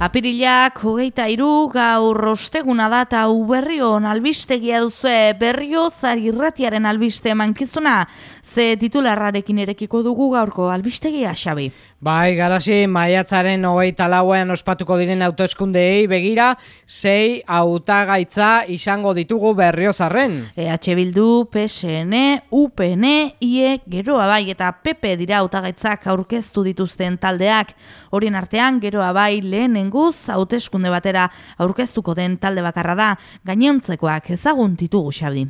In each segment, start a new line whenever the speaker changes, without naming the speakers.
Apirilak hogeita iru gaur osteguna da eta uberrion albistegia duzu berrio irratiaren albiste mankizuna. Ze titularrarekin erekiko dugu gaurko albistegia, Xabi.
Bai, garasi, maiatzaren hogeita lauean ospatuko diren autoeskundeei begira, sei hautagaitza izango ditugu berriozarren.
EH Bildu, PSN, UPN, IE, Geroa Bai eta PP dira hautagaitzak aurkeztu dituzten taldeak. Horien artean, Geroa Bai lehenenguz hauteskunde batera aurkeztuko den talde bakarra da, gainontzekoak ezagun ditugu xabi.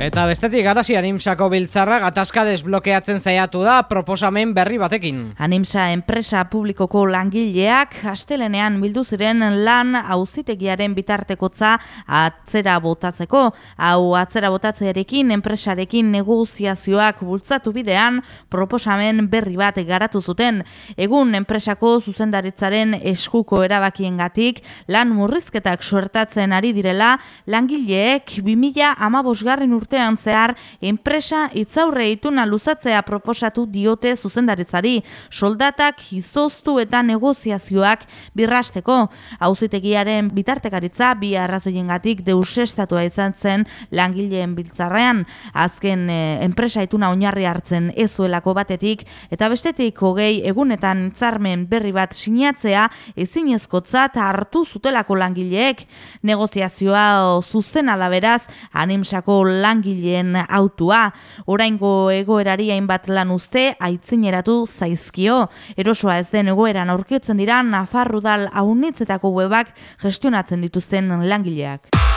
Eta bestetik garasi animsako biltzarra gatazka desblokeatzen zaiatu da proposamen berri batekin.
Animsa enpresa publikoko langileak astelenean bildu ziren lan auzitegiaren bitartekotza atzera botatzeko. Hau atzera botatzearekin enpresarekin negoziazioak bultzatu bidean proposamen berri bat garatu zuten. Egun enpresako zuzendaritzaren eskuko erabakiengatik lan murrizketak suertatzen ari direla langileek 2000 amabosgarren urte urtean zehar enpresa itzaurre ituna luzatzea proposatu diote zuzendaritzari, soldatak izoztu eta negoziazioak birrasteko. Hauzitegiaren bitartekaritza bi arrazoiengatik deusestatua izan zen langileen biltzarrean, azken e, enpresa ituna oinarri hartzen ezuelako batetik, eta bestetik hogei egunetan itzarmen berri bat sinatzea ezinezkotzat hartu zutelako langileek, negoziazioa zuzena da beraz, animsako lan langileen autua. Oraingo egoerari hainbat lan uste aitzineratu zaizkio. Erosoa ez den egoeran aurkitzen dira Nafarrudal aunitzetako webak gestionatzen dituzten langileak.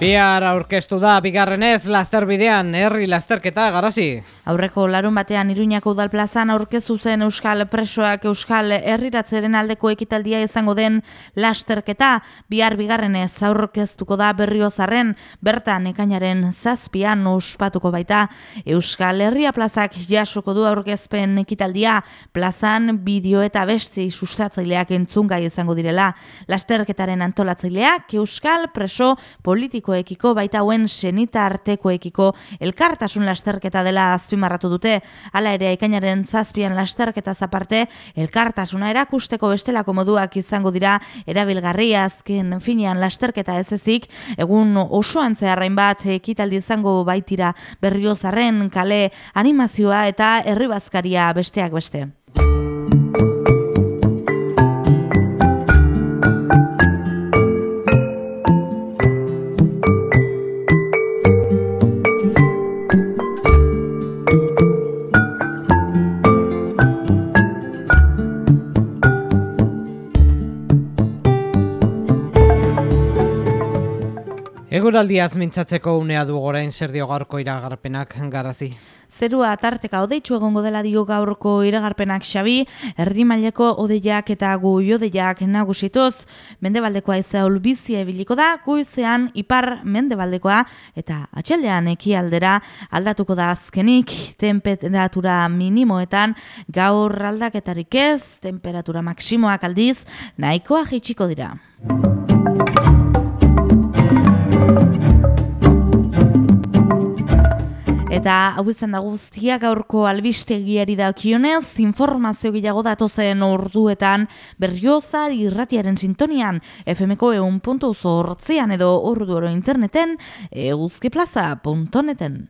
Bihar aurkeztu da bigarrenez laster bidean herri lasterketa garasi.
Aurreko larun batean Iruñako udal plazan aurkezu zen Euskal Presoak Euskal Herriratzeren aldeko ekitaldia izango den lasterketa. Bihar bigarrenez aurkeztuko da berriozarren bertan ekainaren zazpian ospatuko baita. Euskal Herria plazak jasoko du aurkezpen ekitaldia plazan bideo eta besti sustatzaileak entzungai izango direla. Lasterketaren antolatzaileak Euskal Preso politiko ekiko baita hauen senita artekoekiko elkartasun lasterketa dela azpimarratu dute. Hala ere ekainaren zazpian lasterketa zaparte elkartasuna erakusteko bestelako moduak izango dira erabilgarri azken finean lasterketa ez ezik egun osoan zeharrain bat ekitaldi izango baitira berriozarren kale animazioa eta herribazkaria besteak beste.
Eguraldiaz mintzatzeko unea du gorain zer dio gaurko iragarpenak garazi.
Zerua atarteka odeitzu egongo dela dio gaurko iragarpenak xabi, erdi maileko odeiak eta gu jodeiak nagusituz, mendebaldekoa izea ulbizia ebiliko da, guizean ipar mendebaldekoa eta atxaldean ekialdera aldatuko da azkenik, temperatura minimoetan gaur aldaketarik ez, temperatura maksimoak aldiz, nahikoa jitsiko dira. Eta hau izan da guztia gaurko albistegiari da kionez, informazio gila datozen orduetan berriozar irratiaren sintonian FMko eun puntu zortzean edo ordu oro interneten eguzkiplaza.neten.